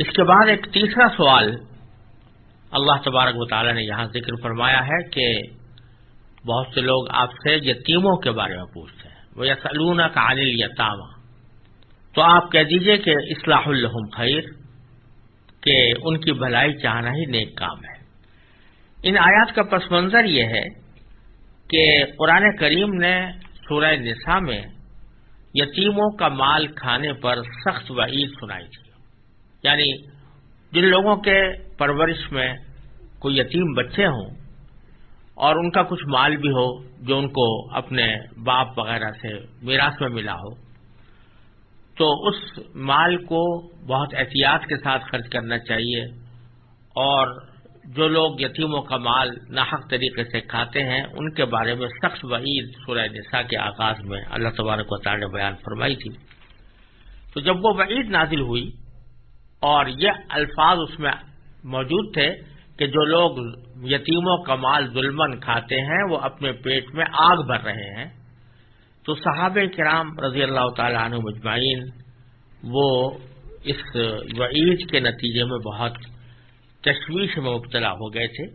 اس کے بعد ایک تیسرا سوال اللہ تبارک و تعالی نے یہاں ذکر فرمایا ہے کہ بہت سے لوگ آپ سے یتیموں کے بارے میں پوچھتے ہیں۔ وہ یا سلون کا عالل یتامہ تو آپ کہہ دیجیے کہ اصلاح الحم خیر، کہ ان کی بھلائی چاہنا ہی نیک کام ہے۔ ان آیات کا پس منظر یہ ہے کہ قرآن کریم نے سورہ نساء میں یتیموں کا مال کھانے پر سخت وعید سنائی تھی۔ یعنی جن لوگوں کے پرورش میں کوئی یتیم بچے ہوں اور ان کا کچھ مال بھی ہو جو ان کو اپنے باپ وغیرہ سے میراث میں ملا ہو، تو اس مال کو بہت احتیاط کے ساتھ خرچ کرنا چاہیے اور جو لوگ یتیموں کا مال ناحق طریقے سے کھاتے ہیں، ان کے بارے میں سخت وعید سورہ نساء کے آغاز میں اللہ تبارک و تعالی نے بیان فرمائی تھی۔ تو جب وہ وعید نازل ہوئی اور یہ الفاظ اس میں موجود تھے کہ جو لوگ یتیموں کا مال ظلمن کھاتے ہیں، وہ اپنے پیٹ میں آگ بھر رہے ہیں۔ تو صحابہ کرام رضی اللہ تعالیٰ عنہ مجمعین، وہ اس وعید کے نتیجے میں بہت تشویش میں مبتلا ہو گئے تھے۔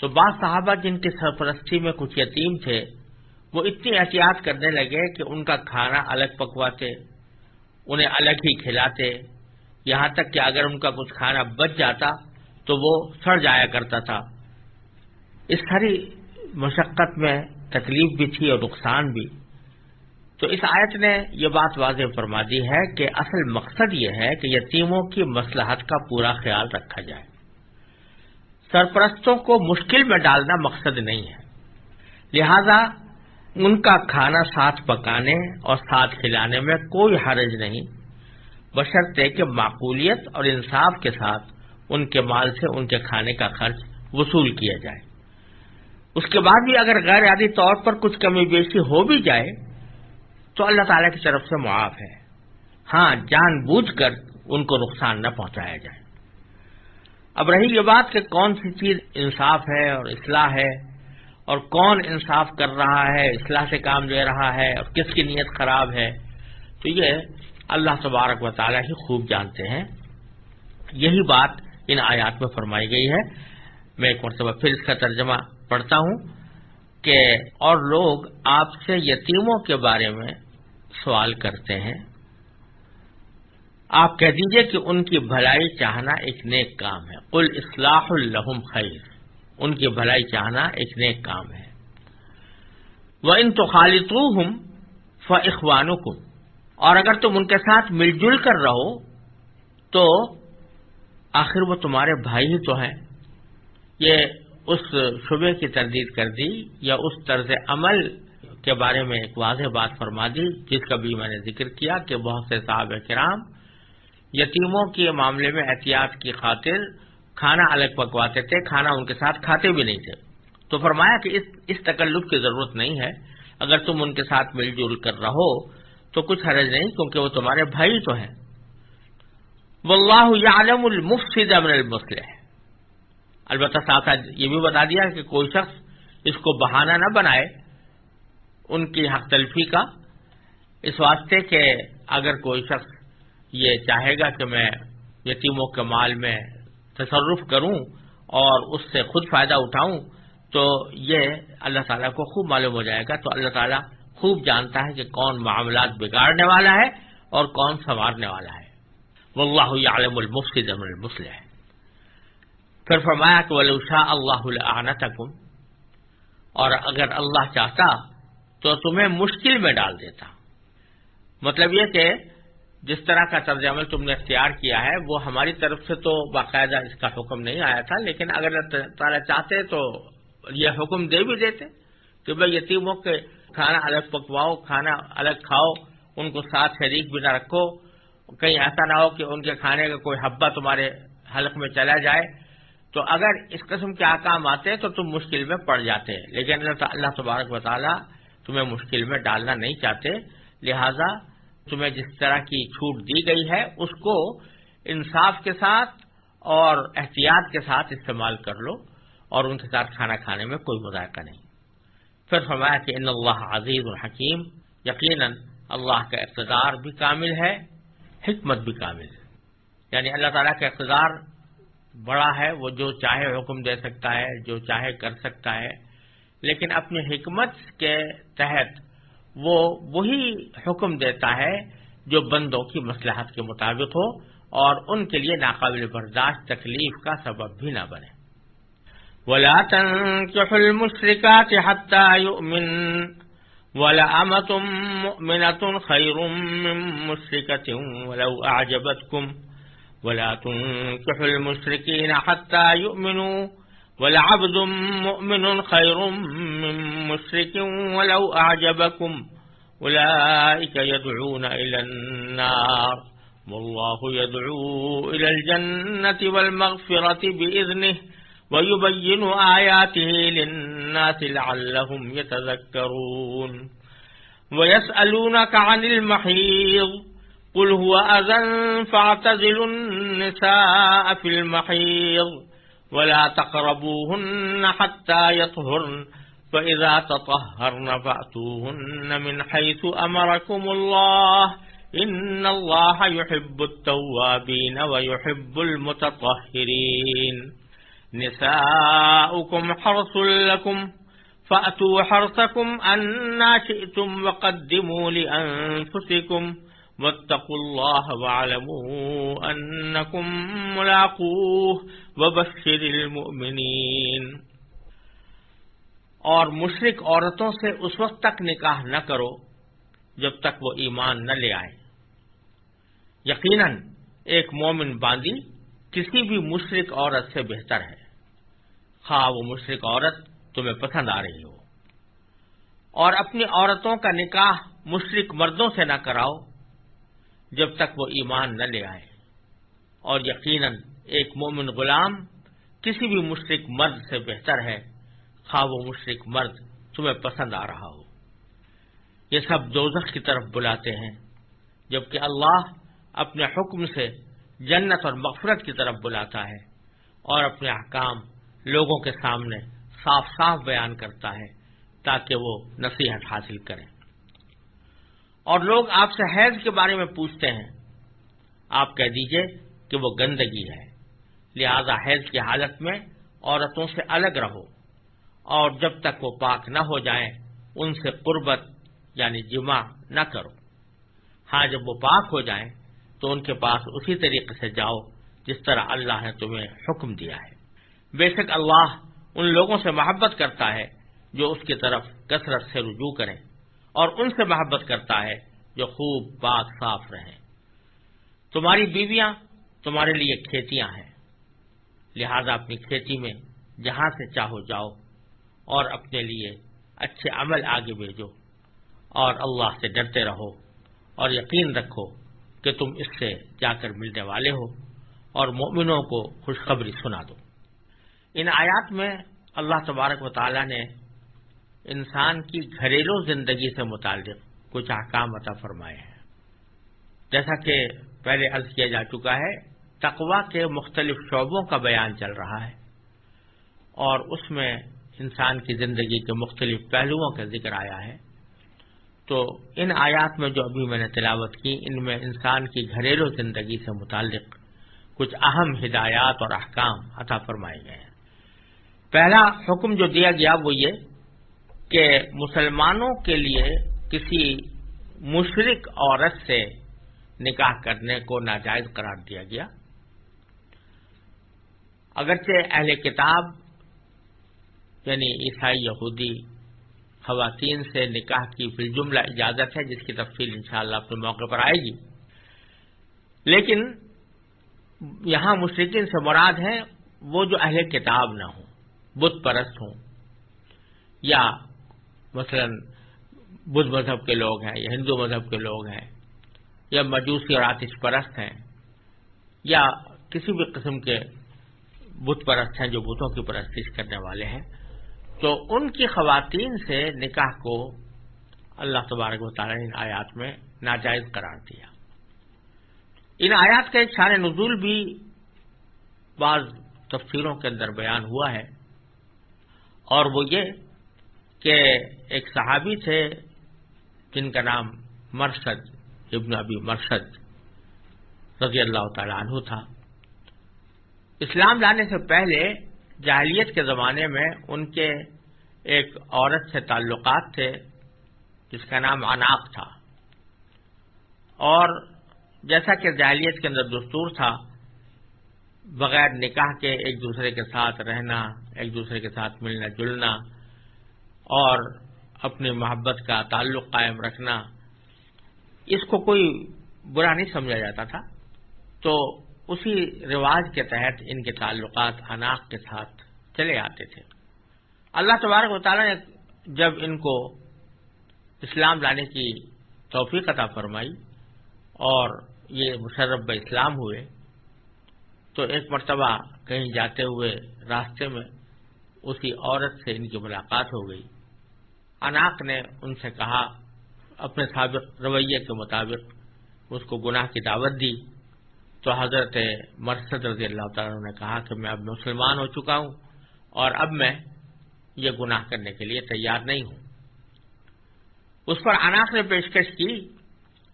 تو بعض صحابہ جن کی سرپرستی میں کچھ یتیم تھے، وہ اتنی احتیاط کرنے لگے کہ ان کا کھانا الگ پکواتے، انہیں الگ ہی کھلاتے۔ یہاں تک کہ اگر ان کا کچھ کھانا بچ جاتا تو وہ سڑ جایا کرتا تھا۔ اس ساری مشقت میں تکلیف بھی تھی اور نقصان بھی۔ تو اس آیت نے یہ بات واضح فرما دی ہے کہ اصل مقصد یہ ہے کہ یتیموں کی مسلحت کا پورا خیال رکھا جائے۔ سرپرستوں کو مشکل میں ڈالنا مقصد نہیں ہے۔ لہذا ان کا کھانا ساتھ پکانے اور ساتھ کھلانے میں کوئی حرج نہیں۔ بشرطے کہ معقولیت اور انصاف کے ساتھ ان کے مال سے ان کے کھانے کا خرچ وصول کیا جائے۔ اس کے بعد بھی اگر غیر عادی طور پر کچھ کمی بیشی ہو بھی جائے، تو اللہ تعالی کی طرف سے معاف ہے۔ ہاں جان بوجھ کر ان کو نقصان نہ پہنچایا جائے۔ اب رہی یہ بات کہ کون سی چیز انصاف ہے اور اصلاح ہے، اور کون انصاف کر رہا ہے، اصلاح سے کام لے رہا ہے، اور کس کی نیت خراب ہے، تو یہ اللہ تبارک و تعالیٰ ہی خوب جانتے ہیں۔ یہی بات ان آیات میں فرمائی گئی ہے۔ میں ایک مرتبہ پھر اس کا ترجمہ پڑھتا ہوں کہ اور لوگ آپ سے یتیموں کے بارے میں سوال کرتے ہیں۔ آپ کہہ دیجیے کہ ان کی بھلائی چاہنا ایک نیک کام ہے۔ کل اصلاح الحم خیر۔ ان کی بھلائی چاہنا ایک نیک کام ہے۔ وہ ان تو خالط ہوں فخوان اور اگر تم ان کے ساتھ مل جل کر رہو، تو آخر وہ تمہارے بھائی ہی تو ہیں۔ یہ اس شبے کی تردید کر دی یا اس طرز عمل کے بارے میں ایک واضح بات فرما دی، جس کا بھی میں نے ذکر کیا کہ بہت سے صاحب کرام یتیموں کے معاملے میں احتیاط کی خاطر کھانا الگ پکواتے تھے، کھانا ان کے ساتھ کھاتے بھی نہیں تھے۔ تو فرمایا کہ اس اس تکلف کی ضرورت نہیں ہے۔ اگر تم ان کے ساتھ مل جل کر رہو تو کچھ حرج نہیں کیونکہ وہ تمہارے بھائی تو ہیں۔ واللہ یعلم المفسد من المصلح۔ البتہ ساتھ ساتھ یہ بھی بتا دیا کہ کوئی شخص اس کو بہانہ نہ بنائے ان کی حق تلفی کا۔ اس واسطے کہ اگر کوئی شخص یہ چاہے گا کہ میں یتیموں کے مال میں تصرف کروں اور اس سے خود فائدہ اٹھاؤں تو یہ اللہ تعالیٰ کو خوب معلوم ہو جائے گا۔ تو اللہ تعالیٰ خوب جانتا ہے کہ کون معاملات بگاڑنے والا ہے اور کون سنوارنے والا ہے۔ واللہ یعلم المفسد من المصلح۔ پھر فرمایا کہ ولوشا اللہ العنتکم اور اگر اللہ چاہتا تو تمہیں مشکل میں ڈال دیتا۔ مطلب یہ کہ جس طرح کا طرز عمل تم نے اختیار کیا ہے، وہ ہماری طرف سے تو باقاعدہ اس کا حکم نہیں آیا تھا، لیکن اگر تعالیٰ چاہتے تو یہ حکم دے بھی دیتے کہ بھائی یتیموں کے کھانا الگ پکواؤ، کھانا الگ کھاؤ، ان کو ساتھ شریک بھی نہ رکھو۔ کہیں ایسا نہ ہو کہ ان کے کھانے کا کوئی حبہ تمہارے حلق میں چلا جائے۔ تو اگر اس قسم کے آکام آتے تو تم مشکل میں پڑ جاتے۔ لیکن اللہ تبارک و تعالیٰ تمہیں مشکل میں ڈالنا نہیں چاہتے۔ لہذا تمہیں جس طرح کی چھوٹ دی گئی ہے، اس کو انصاف کے ساتھ اور احتیاط کے ساتھ استعمال کر لو اور ان کے ساتھ کھانا کھانے میں کوئی مذائقہ نہیں۔ پھر فرمایا کہ ان اللہ عزیز الحکیم، یقیناً اللہ کا اقتدار بھی کامل ہے، حکمت بھی کامل ہے۔ یعنی اللہ تعالیٰ کا اقتدار بڑا ہے، وہ جو چاہے حکم دے سکتا ہے، جو چاہے کر سکتا ہے۔ لیکن اپنی حکمت کے تحت وہ وہی حکم دیتا ہے جو بندوں کی مسلحت کے مطابق ہو اور ان کے لیے ناقابل برداشت، تکلیف کا سبب بھی نہ بنے۔ ولا تنكحوا المشركات حتى يؤمن ولا أمة مؤمنة خير من مشركة ولو أعجبتكم ولا تنكحوا المشركين حتى يؤمنوا ولعبد مؤمن خير من مشرك ولو أعجبكم أولئك يدعون إلى النار والله يدعو إلى الجنة والمغفرة بإذنه ويبين آياته للناس لعلهم يتذكرون ويسألونك عن المحيض قل هو أذن فاعتزلوا النساء في المحيض ولا تقربوهن حتى يطهرن فإذا تطهرن فأتوهن من حيث أمركم الله إن الله يحب التوابين ويحب المتطهرين نساؤكم حرص لكم فأتوا حرصكم أنا شئتم وقدموا لأنفسكم واتقوا الله واعلموا أنكم ملاقوه وبشر المؤمنين اور مشرق عورتوں سے اس وقت تک نکاح نہ کرو جب تک وہ ایمان نہ لے آئے۔ یقیناً ایک مومن باندی کسی بھی مشرق عورت سے بہتر ہے۔ خواہ وہ مشرق عورت تمہیں پسند آ رہی ہو۔ اور اپنی عورتوں کا نکاح مشرق مردوں سے نہ کراؤ، جب تک وہ ایمان نہ لے آئے۔ اور یقیناً ایک مومن غلام کسی بھی مشرق مرد سے بہتر ہے خواہ وہ مشرق مرد تمہیں پسند آ رہا ہو۔ یہ سب دوزخ کی طرف بلاتے ہیں، جبکہ اللہ اپنے حکم سے جنت اور مغفرت کی طرف بلاتا ہے اور اپنے احکام لوگوں کے سامنے صاف صاف بیان کرتا ہے تاکہ وہ نصیحت حاصل کریں۔ اور لوگ آپ سے حیض کے بارے میں پوچھتے ہیں، آپ کہہ دیجیے کہ وہ گندگی ہے۔ لہذا حیض کی حالت میں عورتوں سے الگ رہو۔ اور جب تک وہ پاک نہ ہو جائیں، ان سے قربت یعنی جمع نہ کرو۔ ہاں جب وہ پاک ہو جائیں، تو ان کے پاس اسی طریقے سے جاؤ جس طرح اللہ نے تمہیں حکم دیا ہے۔ بے شک اللہ ان لوگوں سے محبت کرتا ہے جو اس کی طرف کثرت سے رجوع کریں اور ان سے محبت کرتا ہے جو خوب پاک صاف رہیں۔ تمہاری بیویاں تمہارے لیے کھیتیاں ہیں۔ لہذا اپنی کھیتی میں جہاں سے چاہو جاؤ اور اپنے لیے اچھے عمل آگے بھیجو اور اللہ سے ڈرتے رہو اور یقین رکھو کہ تم اس سے جا کر ملنے والے ہو اور مومنوں کو خوشخبری سنا دو۔ ان آیات میں اللہ تبارک و تعالی نے انسان کی گھریلو زندگی سے متعلق کچھ احکام عطا فرمائے ہیں۔ جیسا کہ پہلے عرض کیا جا چکا ہے تقوا کے مختلف شعبوں کا بیان چل رہا ہے اور اس میں انسان کی زندگی کے مختلف پہلوؤں کا ذکر آیا ہے۔ تو ان آیات میں جو ابھی میں نے تلاوت کی، ان میں انسان کی گھریلو زندگی سے متعلق کچھ اہم ہدایات اور احکام عطا فرمائے گئے ہیں۔ پہلا حکم جو دیا گیا وہ یہ کہ مسلمانوں کے لیے کسی مشرق عورت سے نکاح کرنے کو ناجائز قرار دیا گیا۔ اگرچہ اہل کتاب یعنی عیسائی، یہودی، خواتین سے نکاح کی فل جملہ اجازت ہے، جس کی تفصیل انشاءاللہ اپنے موقع پر آئے گی۔ لیکن یہاں مشرقین سے مراد ہے وہ جو اہل کتاب نہ ہوں۔ بت پرست ہوں۔ یا مثلا بدھ مذہب کے لوگ ہیں، یا ہندو مذہب کے لوگ ہیں، یا مجوسی اور آتش پرست ہیں، یا کسی بھی قسم کے بت پرست ہیں جو بتوں کی پرستش کرنے والے ہیں، تو ان کی خواتین سے نکاح کو اللہ تبارک و تعالیٰ نے ان آیات میں ناجائز قرار دیا۔ ان آیات کا ایک شان نزول بھی بعض تفسیروں کے اندر بیان ہوا ہے۔ اور وہ یہ کہ ایک صحابی تھے جن کا نام مرشد، ابن ابی مرشد رضی اللہ تعالیٰ عنہ تھا۔ اسلام لانے سے پہلے جاہلیت کے زمانے میں ان کے ایک عورت سے تعلقات تھے جس کا نام اناق تھا۔ اور جیسا کہ جاہلیت کے اندر دستور تھا بغیر نکاح کے ایک دوسرے کے ساتھ رہنا، ایک دوسرے کے ساتھ ملنا، جلنا، اور اپنی محبت کا تعلق قائم رکھنا، اس کو کوئی برا نہیں سمجھا جاتا تھا۔ تو اسی رواج کے تحت ان کے تعلقات اناق کے ساتھ چلے آتے تھے۔ اللہ تبارک و تعالیٰ نے جب ان کو اسلام لانے کی توفیق عطا فرمائی اور یہ مشرف اسلام ہوئے تو ایک مرتبہ کہیں جاتے ہوئے راستے میں اسی عورت سے ان کی ملاقات ہو گئی۔ اناق نے ان سے کہا، اپنے سابق رویے کے مطابق اس کو گناہ کی دعوت دی۔ تو حضرت مرسد رضی اللہ تعالیٰ نے کہا کہ میں اب مسلمان ہو چکا ہوں اور اب میں یہ گناہ کرنے کے لیے تیار نہیں ہوں۔ اس پر اناق نے پیشکش کی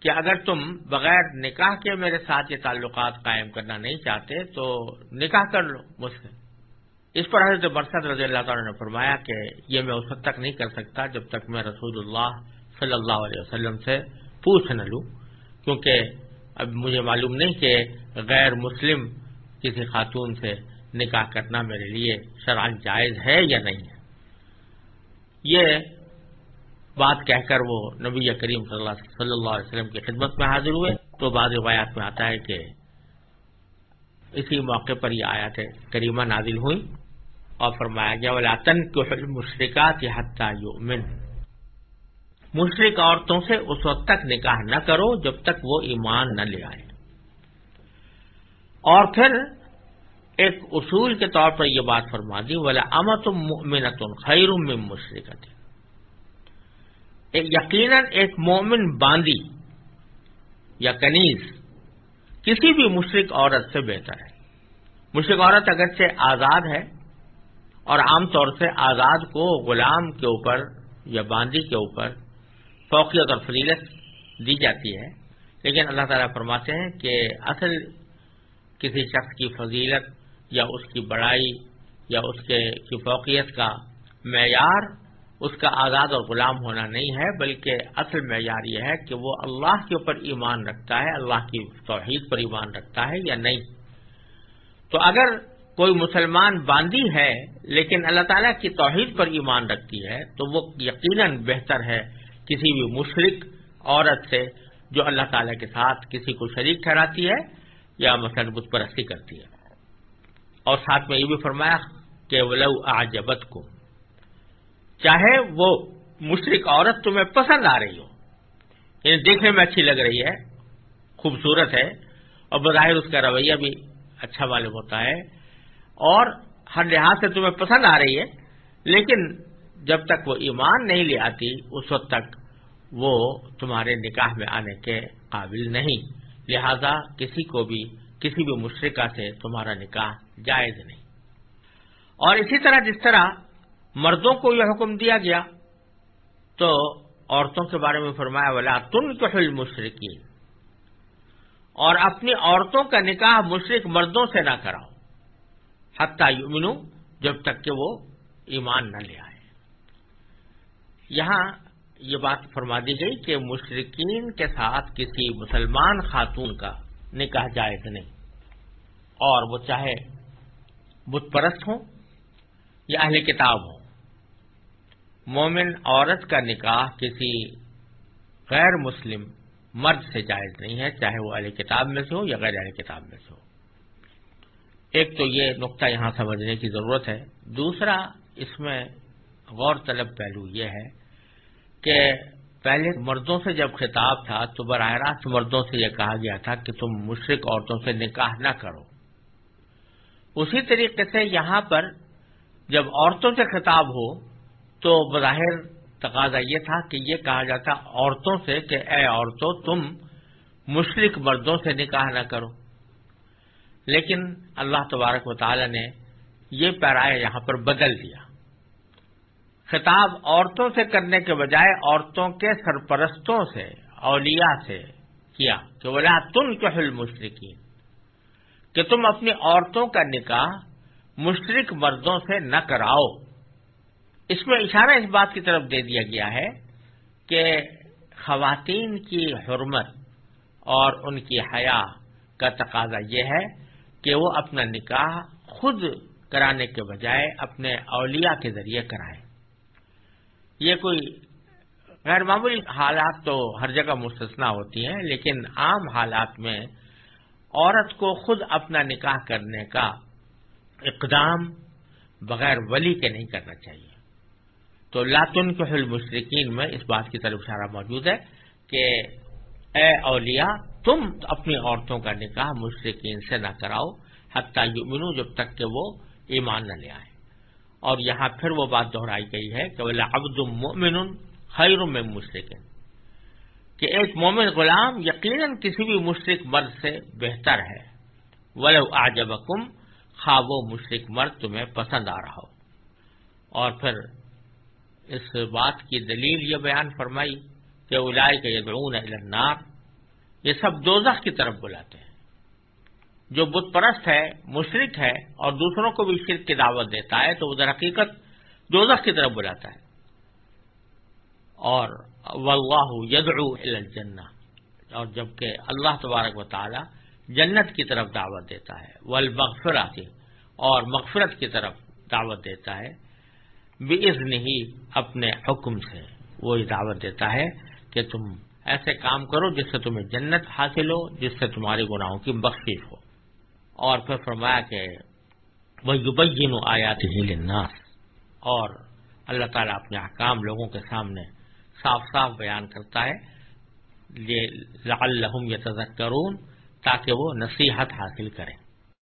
کہ اگر تم بغیر نکاح کے میرے ساتھ یہ تعلقات قائم کرنا نہیں چاہتے تو نکاح کر لو مجھ سے۔ اس پر حضرت برسد رضی اللہ تعالیٰ نے فرمایا کہ یہ میں اس وقت تک نہیں کر سکتا جب تک میں رسول اللہ صلی اللہ علیہ وسلم سے پوچھ نہ لوں، کیونکہ اب مجھے معلوم نہیں کہ غیر مسلم کسی خاتون سے نکاح کرنا میرے لیے شرائن جائز ہے یا نہیں ہے۔ یہ بات کہہ کر وہ نبی کریم صلی اللہ صلی اللہ علیہ وسلم کی خدمت میں حاضر ہوئے تو بعض روایات میں آتا ہے کہ اسی موقع پر یہ آیات کریمہ نازل ہوئی اور فرمایا گیا ولاطن مشرقات مشرق عورتوں سے اس وقت تک نکاح نہ کرو جب تک وہ ایمان نہ لے آئے۔ اور پھر ایک اصول کے طور پر یہ بات فرما دی بولا امت منتن خیر میں مشرقت یقیناً ایک مومن باندی یا کنیز کسی بھی مشرق عورت سے بہتر ہے۔ مشرق عورت اگرچہ آزاد ہے اور عام طور سے آزاد کو غلام کے اوپر یا باندی کے اوپر فوقیت اور فضیلت دی جاتی ہے، لیکن اللہ تعالیٰ فرماتے ہیں کہ اصل کسی شخص کی فضیلت یا اس کی بڑائی یا اس کے کی فوقیت کا معیار اس کا آزاد اور غلام ہونا نہیں ہے، بلکہ اصل معیار یہ ہے کہ وہ اللہ کے اوپر ایمان رکھتا ہے، اللہ کی توحید پر ایمان رکھتا ہے یا نہیں۔ تو اگر کوئی مسلمان باندھی ہے، لیکن اللہ تعالیٰ کی توحید پر ایمان رکھتی ہے، تو وہ یقیناً بہتر ہے کسی بھی مشرق عورت سے جو اللہ تعالیٰ کے ساتھ کسی کو شریک ٹھہراتی ہے یا مثلاً بت پرستی کرتی ہے۔ اور ساتھ میں یہ بھی فرمایا کہ ولو آجبت کو چاہے وہ مشرق عورت تمہیں پسند آ رہی ہو۔ یعنی دیکھنے میں اچھی لگ رہی ہے، خوبصورت ہے، اور بظاہر اس کا رویہ بھی اچھا معلوم ہوتا ہے۔ اور ہر لحاظ سے تمہیں پسند آ رہی ہے، لیکن جب تک وہ ایمان نہیں لے آتی، اس وقت تک وہ تمہارے نکاح میں آنے کے قابل نہیں۔ لہذا کسی کو بھی، کسی بھی مشرقہ سے تمہارا نکاح جائز نہیں۔ اور اسی طرح جس طرح مردوں کو یہ حکم دیا گیا۔ تو عورتوں کے بارے میں فرمایا، ولا تن کل مشرقین اور اپنی عورتوں کا نکاح مشرق مردوں سے نہ کراؤ۔ حتیٰ یمنو جب تک کہ وہ ایمان نہ لے آئے۔ یہاں یہ بات فرما دی گئی کہ مشرقین کے ساتھ کسی مسلمان خاتون کا نکاح جائز نہیں۔ اور وہ چاہے بت پرست ہوں یا اہل کتاب ہوں۔ مومن عورت کا نکاح کسی غیر مسلم مرد سے جائز نہیں ہے، چاہے وہ اہل کتاب میں سے ہو یا غیر اہل کتاب میں سے ہو۔ ایک تو یہ نقطہ یہاں سمجھنے کی ضرورت ہے۔ دوسرا، اس میں غور طلب پہلو یہ ہے کہ پہلے مردوں سے جب خطاب تھا تو براہ راست مردوں سے یہ کہا گیا تھا کہ تم مشرق عورتوں سے نکاح نہ کرو۔ اسی طریقے سے یہاں پر جب عورتوں سے خطاب ہو تو بظاہر تقاضا یہ تھا کہ یہ کہا جاتا عورتوں سے کہ اے عورتوں تم مشرق مردوں سے نکاح نہ کرو۔ لیکن اللہ تبارک و تعالی نے یہ پیرائے یہاں پر بدل دیا۔ خطاب عورتوں سے کرنے کے بجائے عورتوں کے سرپرستوں سے، اولیاء سے کیا کہ بولا تن کہل مشرقین کہ تم اپنی عورتوں کا نکاح مشرق مردوں سے نہ کراؤ۔ اس میں اشارہ اس بات کی طرف دے دیا گیا ہے کہ خواتین کی حرمت اور ان کی حیا کا تقاضا یہ ہے کہ وہ اپنا نکاح خود کرانے کے بجائے اپنے اولیاء کے ذریعے کرائیں۔ یہ کوئی غیر معمولی حالات تو ہر جگہ مستثنا ہوتی ہیں، لیکن عام حالات میں عورت کو خود اپنا نکاح کرنے کا اقدام بغیر ولی کے نہیں کرنا چاہیے۔ تو لاتن کے حل مشرقین میں اس بات کی طرف اشارہ موجود ہے کہ اے اولیاء، تم اپنی عورتوں کا نکاح مشرقین سے نہ کراؤ، حتیٰ یؤمنو جب تک کہ وہ ایمان نہ لے آئے۔ اور یہاں پھر وہ بات دہرائی گئی ہے کہ عبد المؤمن خیر میں مشرقین کہ ایک مومن غلام یقیناً کسی بھی مشرق مرد سے بہتر ہے۔ ولو آجبکم خواب و مشرق مرد تمہیں پسند آ رہا ہو۔ اور پھر اس بات کی دلیل یہ بیان فرمائی کہ الائے کے یدعون النار، یہ سب دوزخ کی طرف بلاتے ہیں۔ جو بت پرست ہے مشرق ہے اور دوسروں کو بھی شرک کی دعوت دیتا ہے، تو وہ در حقیقت دوزخ کی طرف بلاتا ہے۔ اور واللہ یدعو الجنہ، اور جبکہ اللہ تبارک و تعالی جنت کی طرف دعوت دیتا ہے۔ والمغفرات اور مغفرت کی طرف دعوت دیتا ہے۔ بزن ہی اپنے حکم سے۔ وہی دعوت دیتا ہے کہ تم ایسے کام کرو جس سے تمہیں جنت حاصل ہو، جس سے تمہارے گناہوں کی بخشش ہو۔ اور پھر فرمایا کہ وہ آیات ہی للناس۔ اور اللہ تعالیٰ اپنے احکام لوگوں کے سامنے صاف صاف بیان کرتا ہے۔ یہ لعلہم یتذکرون، تاکہ وہ نصیحت حاصل کریں۔